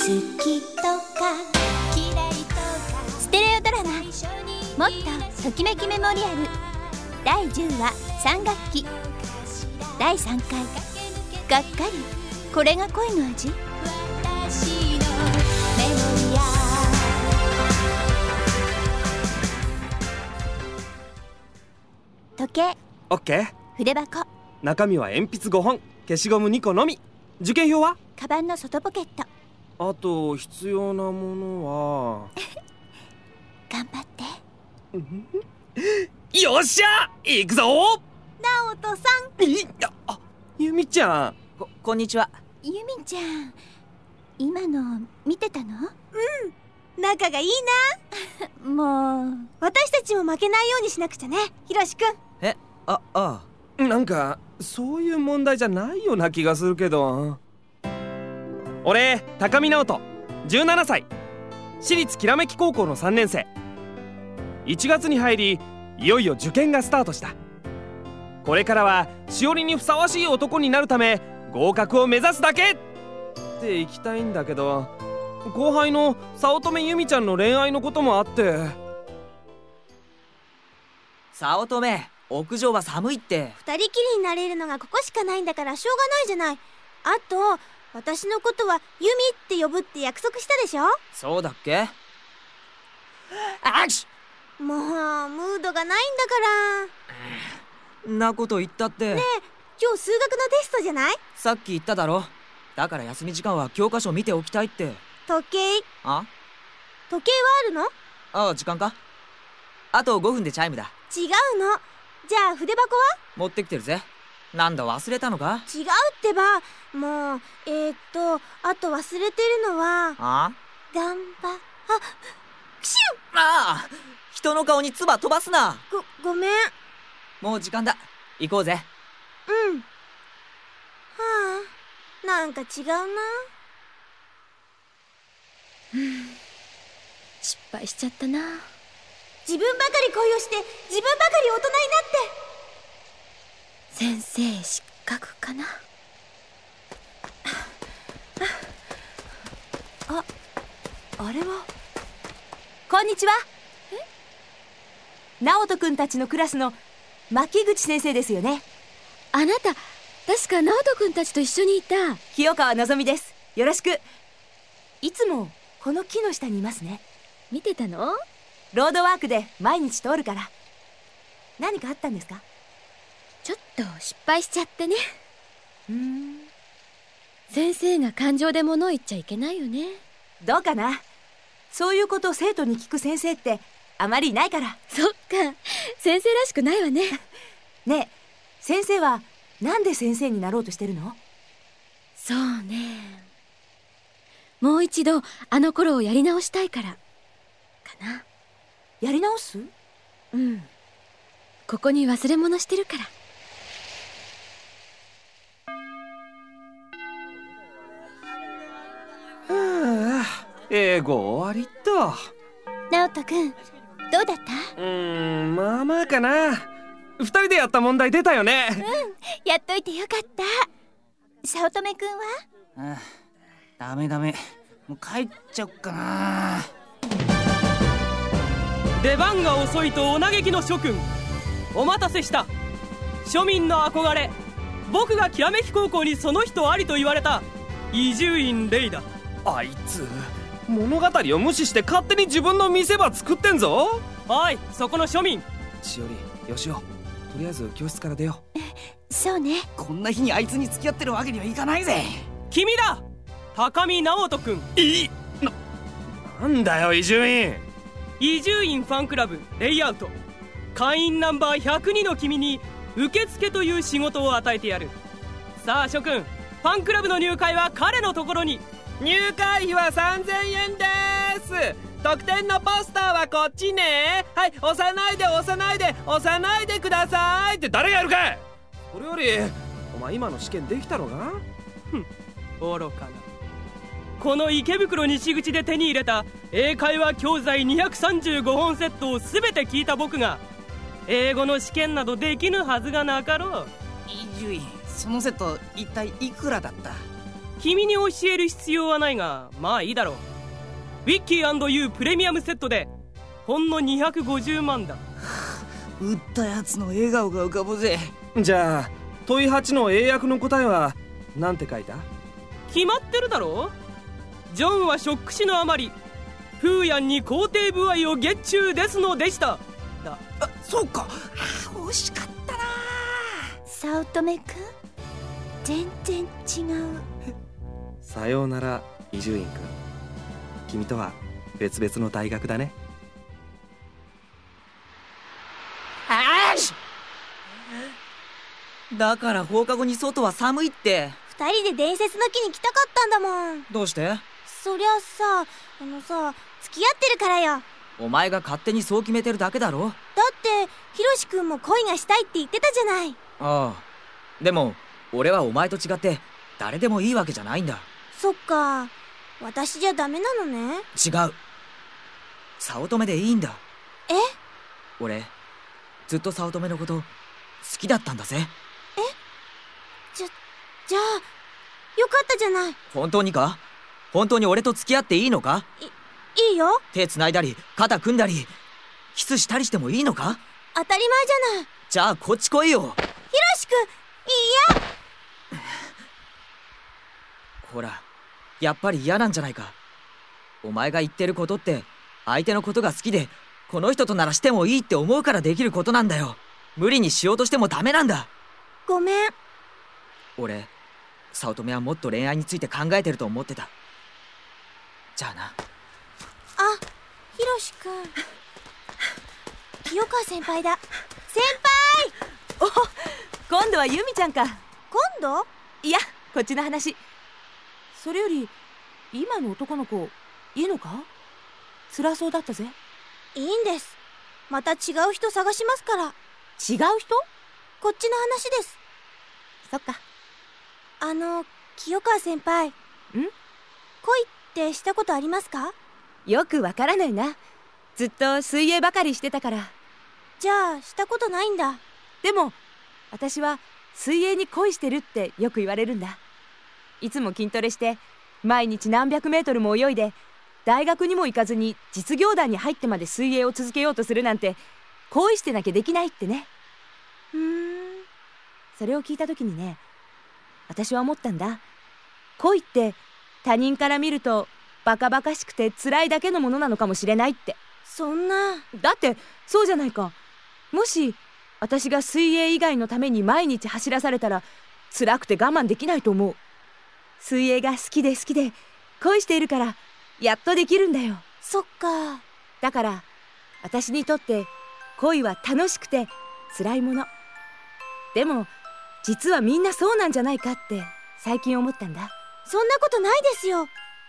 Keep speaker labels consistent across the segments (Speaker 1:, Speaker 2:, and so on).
Speaker 1: 好きとか嫌いとか
Speaker 2: ステレオドラマ「もっとときめきメモリアル」第10話3学期。第3回「がっかり。これが恋の味」
Speaker 1: 私のメモリア
Speaker 2: 時計。
Speaker 3: オッケー。
Speaker 2: 筆箱。
Speaker 3: 中身は鉛筆5本。消しゴム2個のみ。受験票は？
Speaker 2: カバンの外ポケット
Speaker 3: あと必要なものは。
Speaker 2: 頑張って。
Speaker 3: よっしゃ!行くぞ!
Speaker 2: 直人さん。
Speaker 3: あゆみちゃん。
Speaker 4: ここんにちは。
Speaker 2: ゆみちゃん今の見てたの？
Speaker 5: 仲がいい
Speaker 2: もう
Speaker 5: な私たちも負けないようにしなくちゃね。ひろしくん
Speaker 4: えああ
Speaker 3: なんかそういう問題じゃないような気がするけど俺高見直人。17歳。私立きらめき高校の3年生。1月に入りいよいよ受験がスタートした。これからはしおりにふさわしい男になるため合格を目指すだけって行きたいんだけど後輩の早乙女由美ちゃんの恋愛のこともあって。
Speaker 4: 早乙女屋上は寒いって。
Speaker 5: 二人きりになれるのがここしかないんだからしょうがないじゃない。あと私のことはユミって呼ぶって約束したでしょ？
Speaker 4: そうだっけ？あき
Speaker 5: もうムードがないんだから。
Speaker 4: なこと言ったって、
Speaker 5: 今日数学のテストじゃない？
Speaker 4: さっき言っただろ。だから休み時間は教科書見ておきたいって。
Speaker 5: 時計。
Speaker 4: あ？
Speaker 5: 時計はあるの？
Speaker 4: ああ時間か？あと5分でチャイムだ。
Speaker 5: 違うの。じゃあ筆箱は？
Speaker 4: 持ってきてるぜなんだ忘れたのか？
Speaker 5: 違うってば。もうえー、っとあと忘れてるのは
Speaker 4: あ？
Speaker 5: 頑張あクシ
Speaker 4: ああ人の顔に唾飛ばすな。
Speaker 5: ュごごめん。
Speaker 4: もう時間だ。行こうぜ。
Speaker 5: うん。はあなんか違うな。
Speaker 2: 失敗しちゃったな。
Speaker 5: 自分ばかり恋をして自分ばかり大人になって
Speaker 2: 先生失格かな？ああれは？
Speaker 6: こんにちは。直人くんたちのクラスの牧口先生ですよね？
Speaker 2: あなた確か直人くんたちと一緒にいた。
Speaker 6: 清川のぞみです。よろしく。いつもこの木の下にいますね。
Speaker 2: 見てたの？
Speaker 6: ロードワークで毎日通るから。何かあったんですか？
Speaker 2: ちょっと失敗しちゃってね。
Speaker 6: うーん。
Speaker 2: 先生が感情で物を言っちゃいけないよね。
Speaker 6: どうかな？そういうことを生徒に聞く先生ってあまりいないから。
Speaker 2: そっか。先生らしくないわね。
Speaker 6: ねえ先生はなんで先生になろうとしてるの？
Speaker 2: そうね。もう一度あの頃をやり直したいから。かな。
Speaker 6: やり直す？
Speaker 2: うん。ここに忘れ物してるから
Speaker 3: 英語終わりっと。
Speaker 2: 直人くんどうだった？
Speaker 3: うーんまあまあかな。二人でやった問題出たよね。
Speaker 2: やっといてよかった。早乙女くんは？
Speaker 7: ああダメダメ。もう帰っちゃおっかな。
Speaker 8: 出番が遅いとお嘆きの諸君お待たせした。庶民の憧れ僕がきらめき高校にその人ありと言われた伊集院レイだ。
Speaker 3: あいつ物語を無視して勝手に自分の見せ場作ってんぞ。
Speaker 8: おいそこの庶民。
Speaker 3: しおりよしおとりあえず教室から出よ
Speaker 2: そうね。
Speaker 7: こんな日にあいつに付き合ってるわけにはいかないぜ。
Speaker 8: 君だ！高見直人君。
Speaker 3: ういいななんだよ伊集院。
Speaker 8: 伊集院ファンクラブレイアウト。会員ナンバー102の君に受付という仕事を与えてやる。さあ諸君ファンクラブの入会は彼のところに
Speaker 3: 入会費は3000円です。特典のポスターはこっちね。はい押さないで押さないで押さないでください。って誰がやるかい？それよりお前今の試験できたのか
Speaker 8: 愚かな。この池袋西口で手に入れた英会話教材235本セットを全て聞いた僕が英語の試験などできぬはずがなかろう。
Speaker 7: 伊集院そのセット一体いくらだった？
Speaker 8: 君に教える必要はないがまあいいだろう。ウィッキー&ユープレミアムセットでほんの250万だ。
Speaker 7: 撃ったやつの笑顔が浮かぶぜ。
Speaker 3: じゃあ問い8の英訳の答えは何て書いた？
Speaker 8: 決まってるだろジョンはショック死のあまりフーヤンに肯定部合を月中ですのでした。だ。
Speaker 7: あそうか。あ惜しかったな
Speaker 2: 早乙女くん？全然違う
Speaker 3: さようなら伊集院君君とは別々の大学だね。
Speaker 7: あし！
Speaker 4: だから放課後に外は寒いって。
Speaker 5: 二人で伝説の木に来たかったんだもん。
Speaker 4: どうして？
Speaker 5: そりゃさあのさ付き合ってるからよ。だ
Speaker 4: お前が勝手にそう決めてるだけだろ？
Speaker 5: ってひろしくんも恋がしたいって言ってたじゃない。
Speaker 4: ああ。でも俺はお前と違って誰でもいいわけじゃないんだ
Speaker 5: そっか。私じゃダメなのね。
Speaker 4: 違う。早乙女でいいんだ。
Speaker 5: え？
Speaker 4: 俺ずっと早乙女のこと好きだったんだぜ。
Speaker 5: じゃあよかったじゃない。
Speaker 4: 本当にか？本当に俺と付き合っていいのか？
Speaker 5: いいよ。
Speaker 4: 手繋いだり肩組んだりキスしたりしてもいいのか？
Speaker 5: 当たり前じゃない。
Speaker 4: じゃあこっち来いよ。
Speaker 5: ひろしくんいや
Speaker 4: ほらやっぱり嫌なんじゃないか。お前が言ってることって相手のことが好きでこの人とならしてもいいって思うからできることなんだよ。無理にしようとしてもダメなんだ。
Speaker 5: ごめん。
Speaker 4: 俺早乙女はもっと恋愛について考えてると思ってた。じゃあな。
Speaker 5: あひろしくん清川先輩だ。先
Speaker 6: 今度はユミちゃんか。
Speaker 5: 輩今度？
Speaker 6: いやこっちの話それより今の男の子いいのか？辛そうだったぜ。
Speaker 5: いいんです。また違う人探しますから。
Speaker 6: 違う人？
Speaker 5: こっちの話です。
Speaker 6: そっか。
Speaker 5: あの清川先輩。ん？恋ってしたことありますか？
Speaker 6: よくわからないな。ずっと水泳ばかりしてたから。
Speaker 5: じゃあしたことないんだ。
Speaker 6: でも私は水泳に恋してるってよく言われるんだいつも筋トレして毎日何百メートルも泳いで大学にも行かずに実業団に入ってまで水泳を続けようとするなんて恋してなきゃできないってね。
Speaker 5: うーん。
Speaker 6: それを聞いた時にね私は思ったんだ。恋って他人から見るとバカバカしくて辛いだけのものなのかもしれないって。
Speaker 5: そんな。
Speaker 6: だってそうじゃないか。もし私が水泳以外のために毎日走らされたら辛くて我慢できないと思う水泳が好きで好きで恋しているからやっとできるんだよ。
Speaker 5: そっか。
Speaker 6: だから私にとって恋は楽しくて辛いもの。でも実はみんなそうなんじゃないかって最近思ったんだ。
Speaker 5: そんなことないですよ。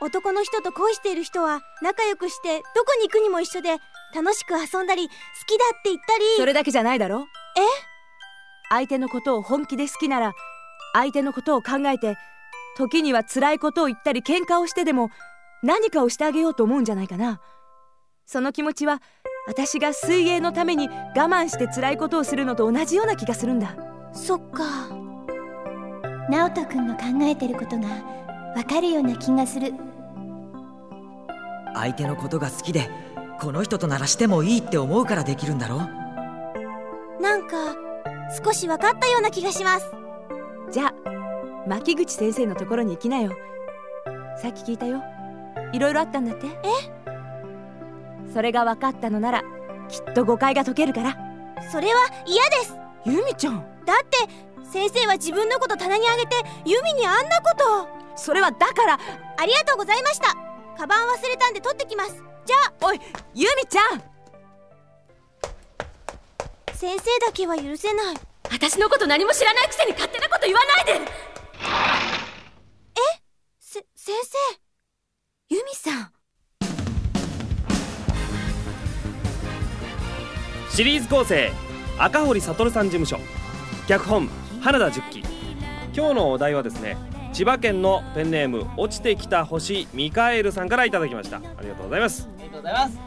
Speaker 5: 男の人と恋している人は仲良くしてどこに行くにも一緒で楽しく遊んだり好きだって言ったり。
Speaker 6: それだけじゃないだろ？
Speaker 5: え？
Speaker 6: 相手のことを本気で好きなら相手のことを考えて時には辛いことを言ったり喧嘩をしてでも何かをしてあげようと思うんじゃないかな。その気持ちは私が水泳のために我慢して辛いことをするのと同じような気がするんだ。
Speaker 5: そっか。
Speaker 2: 直人くんの考えてることがわかるような気がする。
Speaker 4: 相手のことが好きでこの人とならしてもいいって思うからできるんだろ
Speaker 5: なんか少し分かったような気がします
Speaker 6: 牧口先生のところに行きなよ。さっき聞いたよ。いろいろあったんだって。え？それが分かったのならきっと誤解が解けるから。
Speaker 5: それは嫌です。
Speaker 6: 由美ちゃん。
Speaker 5: だって先生は自分のこと棚にあげてユミにあんなことを。
Speaker 6: それはだから。
Speaker 5: ありがとうございました。カバン忘れたんで取ってきます。じゃ
Speaker 6: おい由美ちゃん。
Speaker 5: あ先生だけは許せない。
Speaker 6: 私のこと何も知らないくせに勝手なこと言わないで。
Speaker 5: せ先生
Speaker 6: 由美さん。
Speaker 3: シリーズ構成赤堀悟さん事務所。脚本花田十喜今日のお題はですね千葉県のペンネーム落ちてきた星ミカエルさんからいただきました。ありがとうございます。
Speaker 7: ありがとうございます。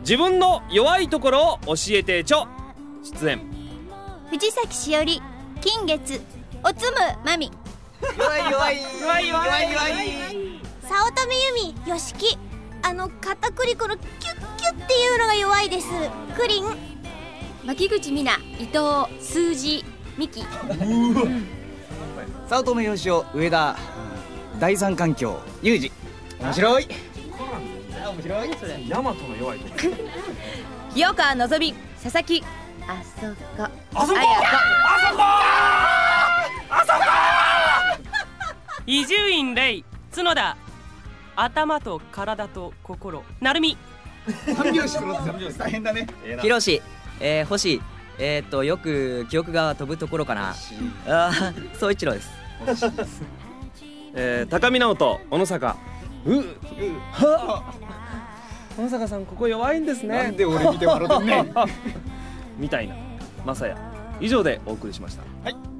Speaker 3: 自分の弱いところを教えてちょ。出演。
Speaker 2: 藤崎しおり金月おつむまみ
Speaker 7: 弱い弱い。
Speaker 3: 弱い弱い
Speaker 7: 弱い。
Speaker 5: 早乙女由美よしきあの片栗粉のキュッキュッっていうのが弱いです。クリン。
Speaker 2: 牧口美奈伊藤数字ミキ。
Speaker 7: 早乙女よしお上田。第三環境。ユージ。面白い。面白い。
Speaker 3: ヤマトの弱いとこ。
Speaker 6: 清川のぞみ佐々木。
Speaker 2: あそこ。
Speaker 3: あそこ
Speaker 8: 伊集院レイ角田。頭と体と心。なるみ
Speaker 7: 三拍子揃って大変だね。
Speaker 4: ひろし、えー、星。えー、っとよく記憶が飛ぶところかな。あー総一郎です。
Speaker 3: えー、高見直人。小野坂。うは小野坂さんここ弱いんですね。
Speaker 7: なんで俺見てもらってんねん。
Speaker 3: みたいな。まさや以上でお送りしました。
Speaker 7: はい